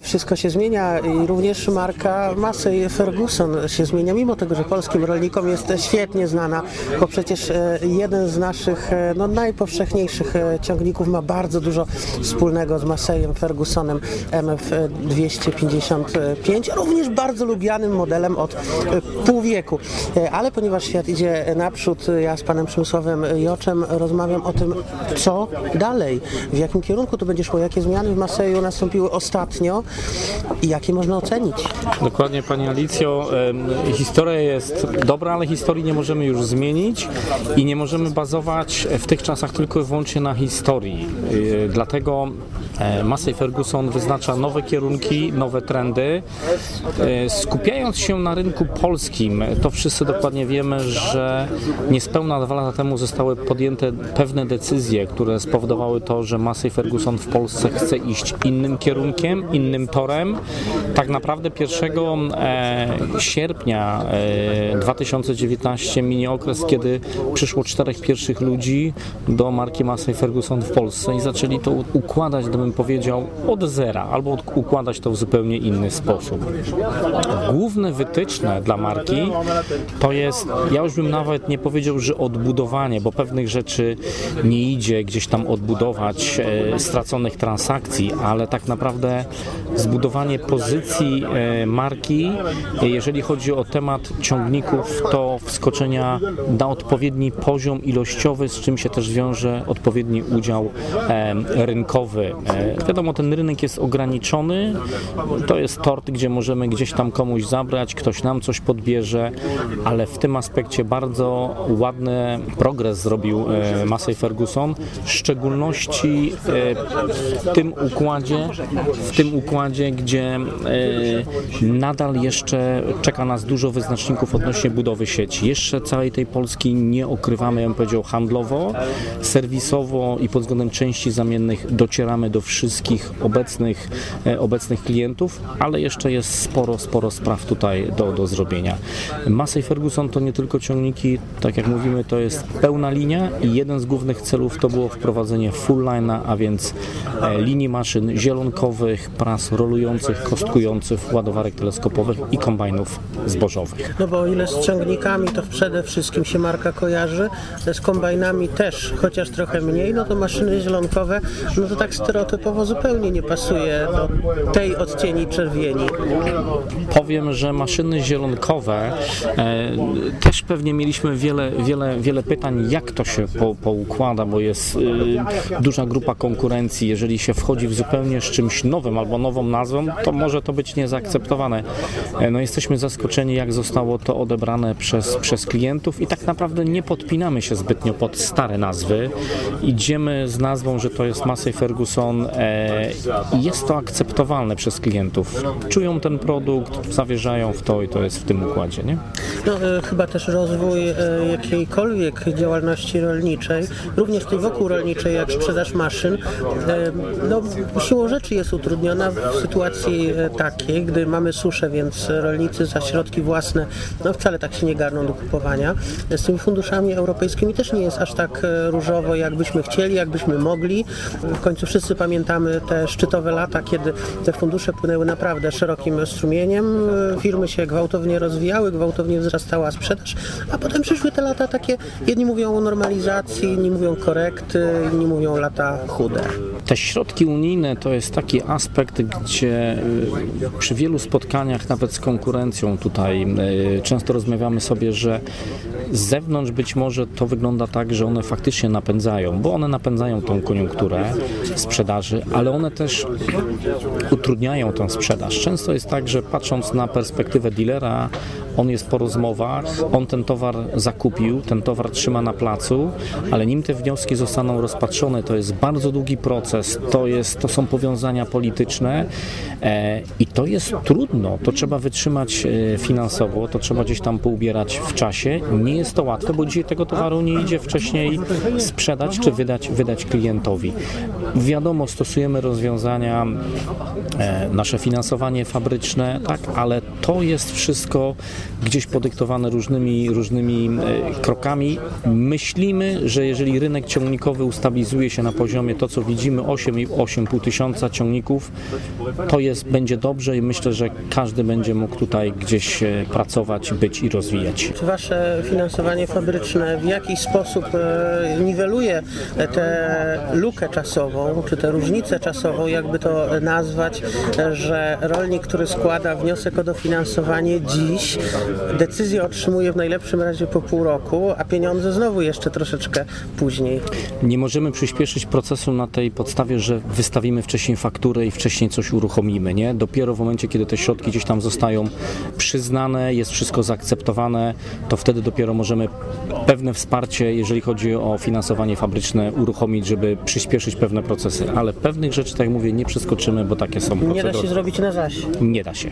Wszystko się zmienia i również marka Massey Ferguson się zmienia, mimo tego, że polskim rolnikom jest świetnie znana, bo przecież e, jeden z naszych e, no, najpowszechniejszych e, ciągników ma bardzo dużo wspólnego z Masseyem Fergusonem MF255, również bardzo lubianym modelem od pół wieku. Ale ponieważ świat idzie naprzód, ja z panem Przemysławem Joczem rozmawiam o tym, co dalej, w jakim kierunku to będzie szło, jakie zmiany w Masseyu nastąpiły ostatnio i jakie można ocenić. Dokładnie Pani Alicjo, historia jest dobra, ale historii nie możemy już zmienić i nie możemy bazować w tych czasach tylko i wyłącznie na historii. Y, dlatego Massey Ferguson wyznacza nowe kierunki, nowe trendy. E, skupiając się na rynku polskim, to wszyscy dokładnie wiemy, że niespełna dwa lata temu zostały podjęte pewne decyzje, które spowodowały to, że Massey Ferguson w Polsce chce iść innym kierunkiem, innym torem. Tak naprawdę 1 e, sierpnia 2019 minie okres, kiedy przyszło czterech pierwszych ludzi do marki Massey Ferguson w Polsce i zaczęli to układać, gdybym powiedział, od zera, albo układać to w zupełnie inny sposób. Główne wytyczne dla marki to jest, ja już bym nawet nie powiedział, że odbudowanie, bo pewnych rzeczy nie idzie gdzieś tam odbudować e, straconych transakcji, ale tak naprawdę zbudowanie pozycji e, marki, jeżeli chodzi o temat ciągników, to wskoczenia na odpowiedni poziom ilościowy, z czym się też wiąże odpowiedni udział e, rynkowy. E, wiadomo, ten rynek jest ograniczony, to jest tort, gdzie możemy gdzieś tam komuś zabrać, ktoś nam coś podbierze, ale w tym aspekcie bardzo ładny progres zrobił Massey Ferguson, w szczególności w tym układzie, w tym układzie, gdzie nadal jeszcze czeka nas dużo wyznaczników odnośnie budowy sieci. Jeszcze całej tej Polski nie okrywamy, ja bym powiedział, handlowo, serwisowo i pod względem części zamiennych docieramy do wszystkich obecnych, e, obecnych klientów, ale jeszcze jest sporo, sporo spraw tutaj do, do zrobienia. Massey Ferguson to nie tylko ciągniki, tak jak mówimy, to jest pełna linia i jeden z głównych celów to było wprowadzenie full line'a, a więc e, linii maszyn zielonkowych, pras rolujących, kostkujących, ładowarek teleskopowych i kombajnów zbożowych. No bo o ile z ciągnikami to przede wszystkim się marka kojarzy, z kombajnami też, chociaż trochę mniej, no to maszyny zielonkowe, no to tak stereotypowo zupełnie nie pasuje do tej odcieni czerwieni. Powiem, że maszyny zielonkowe e, też pewnie mieliśmy wiele, wiele, wiele pytań, jak to się po, poukłada, bo jest e, duża grupa konkurencji. Jeżeli się wchodzi w zupełnie z czymś nowym albo nową nazwą, to może to być niezaakceptowane. E, no jesteśmy zaskoczeni, jak zostało to odebrane przez, przez klientów i tak naprawdę nie podpinamy się zbytnio pod stare nazwy. Idziemy z nazwą, że to jest Massey Ferguson e, jest to akceptowalne przez klientów. Czują ten produkt, zawierzają w to i to jest w tym układzie, nie? No, e, chyba też rozwój e, jakiejkolwiek działalności rolniczej, również tej wokół rolniczej, jak sprzedaż maszyn, no, siłą rzeczy jest utrudniona w sytuacji takiej, gdy mamy suszę, więc rolnicy za środki własne no wcale tak się nie garną do kupowania. Z tymi funduszami europejskimi też nie jest aż tak e, różowo, jakbyśmy chcieli, jakbyśmy mogli. W końcu wszyscy pamiętamy te szczytowe lata, kiedy te fundusze płynęły naprawdę szerokim strumieniem. Firmy się gwałtownie rozwijały, gwałtownie wzrastała sprzedaż, a potem przyszły te lata takie, jedni mówią o normalizacji, inni mówią korekty, inni mówią lata chude. Te środki unijne to jest taki aspekt, gdzie e, przy wielu spotkaniach, nawet z konkurencją tutaj, często rozmawiamy sobie, że z zewnątrz być może to wygląda tak, że one faktycznie napędzają, bo one napędzają tą koniunkturę sprzedaży, ale one też utrudniają tę sprzedaż. Często jest tak, że patrząc na perspektywę dealera, on jest po rozmowach, on ten towar zakupił, ten towar trzyma na placu, ale nim te wnioski zostaną rozpatrzone, to jest bardzo długi proces, to, jest, to są powiązania polityczne e, i to jest trudno, to trzeba wytrzymać e, finansowo, to trzeba gdzieś tam poubierać w czasie. Nie jest to łatwe, bo dzisiaj tego towaru nie idzie wcześniej sprzedać czy wydać, wydać klientowi. Wiadomo, stosujemy rozwiązania, e, nasze finansowanie fabryczne, tak, ale to jest wszystko gdzieś podyktowane różnymi, różnymi krokami. Myślimy, że jeżeli rynek ciągnikowy ustabilizuje się na poziomie to, co widzimy, 8 i 8,5 tysiąca ciągników, to jest, będzie dobrze i myślę, że każdy będzie mógł tutaj gdzieś e, pracować, być i rozwijać. Czy wasze finansowanie fabryczne w jakiś sposób e, niweluje tę lukę czasową, czy tę różnicę czasową, jakby to nazwać, e, że rolnik, który składa wniosek o dofinansowanie dziś, decyzję otrzymuje w najlepszym razie po pół roku, a pieniądze znowu jeszcze troszeczkę później. Nie możemy przyspieszyć procesu na tej podstawie, że wystawimy wcześniej fakturę i wcześniej coś uruchomimy. Nie? Dopiero w momencie, kiedy te środki gdzieś tam zostają przyznane, jest wszystko zaakceptowane, to wtedy dopiero możemy pewne wsparcie, jeżeli chodzi o finansowanie fabryczne, uruchomić, żeby przyspieszyć pewne procesy. Ale pewnych rzeczy, tak jak mówię, nie przeskoczymy, bo takie są Nie da procedury. się zrobić na zaś. Nie da się.